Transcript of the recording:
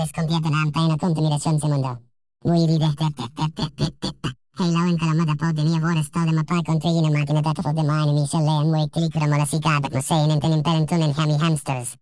les compietono un paio conto mirazione mondo. Voi ride te te te te te te te. Hej la unka la mada på det nya våre stade med par kontrigene makene dette for det mine mi sjøle en way til ikra mola tunnen hämi hamsters.